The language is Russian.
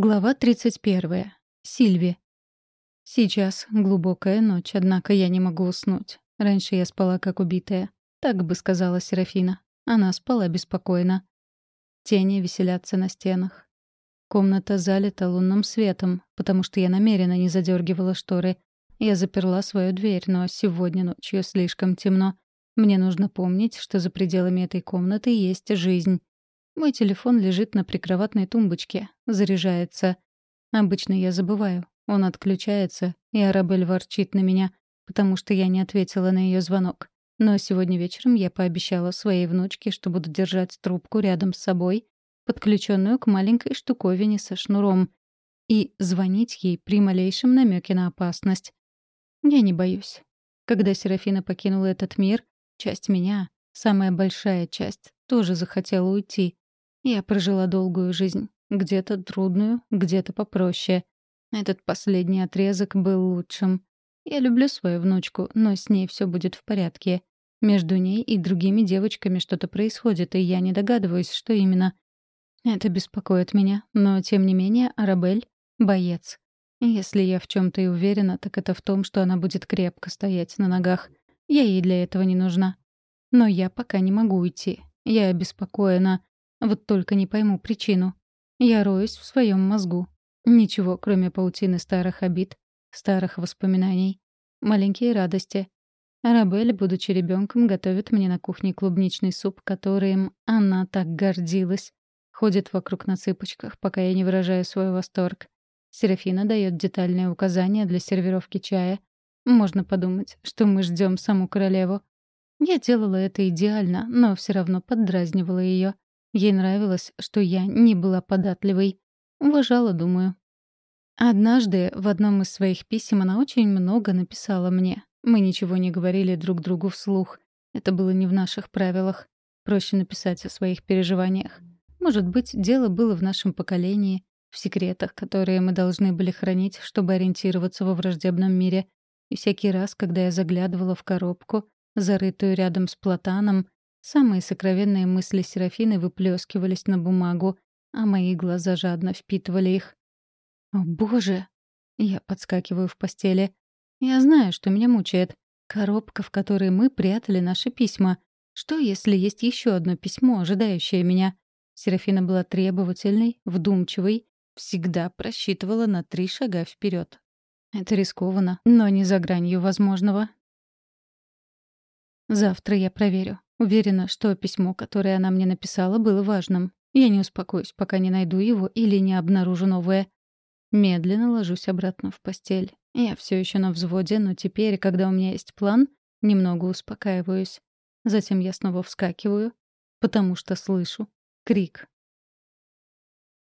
Глава 31. Сильви. Сейчас глубокая ночь, однако я не могу уснуть. Раньше я спала как убитая. Так бы сказала Серафина. Она спала беспокойно. Тени веселятся на стенах. Комната залита лунным светом, потому что я намеренно не задергивала шторы. Я заперла свою дверь, но сегодня ночью слишком темно. Мне нужно помнить, что за пределами этой комнаты есть жизнь. Мой телефон лежит на прикроватной тумбочке, заряжается. Обычно я забываю. Он отключается, и Арабель ворчит на меня, потому что я не ответила на ее звонок. Но сегодня вечером я пообещала своей внучке, что буду держать трубку рядом с собой, подключенную к маленькой штуковине со шнуром, и звонить ей при малейшем намеке на опасность. Я не боюсь. Когда Серафина покинула этот мир, часть меня, самая большая часть, тоже захотела уйти. Я прожила долгую жизнь. Где-то трудную, где-то попроще. Этот последний отрезок был лучшим. Я люблю свою внучку, но с ней все будет в порядке. Между ней и другими девочками что-то происходит, и я не догадываюсь, что именно. Это беспокоит меня, но, тем не менее, Арабель — боец. Если я в чем то и уверена, так это в том, что она будет крепко стоять на ногах. Я ей для этого не нужна. Но я пока не могу уйти. Я обеспокоена. Вот только не пойму причину. Я роюсь в своем мозгу. Ничего, кроме паутины старых обид, старых воспоминаний. Маленькие радости. Арабель, будучи ребенком, готовит мне на кухне клубничный суп, которым она так гордилась. Ходит вокруг на цыпочках, пока я не выражаю свой восторг. Серафина дает детальные указания для сервировки чая. Можно подумать, что мы ждем саму королеву. Я делала это идеально, но все равно поддразнивала ее. Ей нравилось, что я не была податливой. Уважала, думаю. Однажды в одном из своих писем она очень много написала мне. Мы ничего не говорили друг другу вслух. Это было не в наших правилах. Проще написать о своих переживаниях. Может быть, дело было в нашем поколении, в секретах, которые мы должны были хранить, чтобы ориентироваться во враждебном мире. И всякий раз, когда я заглядывала в коробку, зарытую рядом с платаном, Самые сокровенные мысли Серафины выплескивались на бумагу, а мои глаза жадно впитывали их. «О, боже!» Я подскакиваю в постели. Я знаю, что меня мучает. Коробка, в которой мы прятали наши письма. Что, если есть еще одно письмо, ожидающее меня? Серафина была требовательной, вдумчивой, всегда просчитывала на три шага вперед. Это рискованно, но не за гранью возможного. Завтра я проверю. Уверена, что письмо, которое она мне написала, было важным. Я не успокоюсь, пока не найду его или не обнаружу новое. Медленно ложусь обратно в постель. Я все еще на взводе, но теперь, когда у меня есть план, немного успокаиваюсь. Затем я снова вскакиваю, потому что слышу крик.